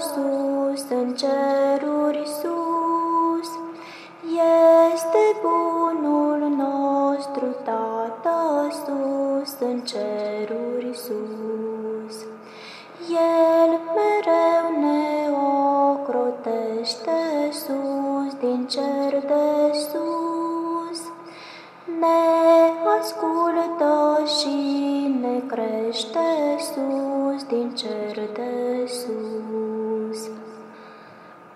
sus, în ceruri sus, este bunul nostru Tată sus, în ceruri sus. El mereu ne ocrotește sus, din cer de sus, ne ascultă și ne crește sus din cer de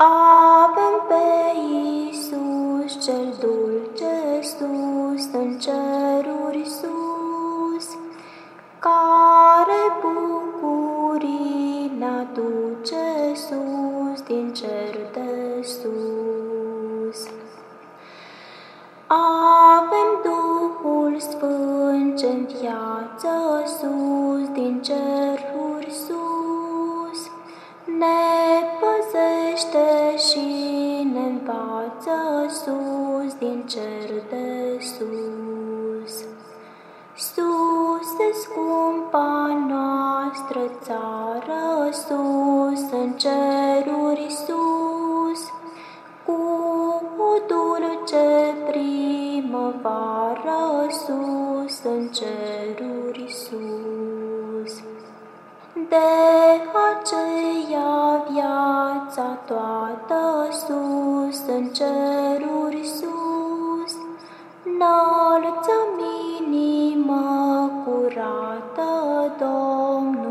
Avem pe Iisus cel dulce sus, în ceruri sus, care bucurii ne aduce sus, din cer de sus. Avem Duhul Sfânt ce viață sus, din ceruri sus, ne păzește și ne învață sus, din cer de sus. Sus, scumpa noastră țară, sus, în ceruri sus, cu o dulce primăvară, sus, în ceruri sus. De aceea viața toată sus, în ceruri sus, înălțăm inimă curată, Domnul.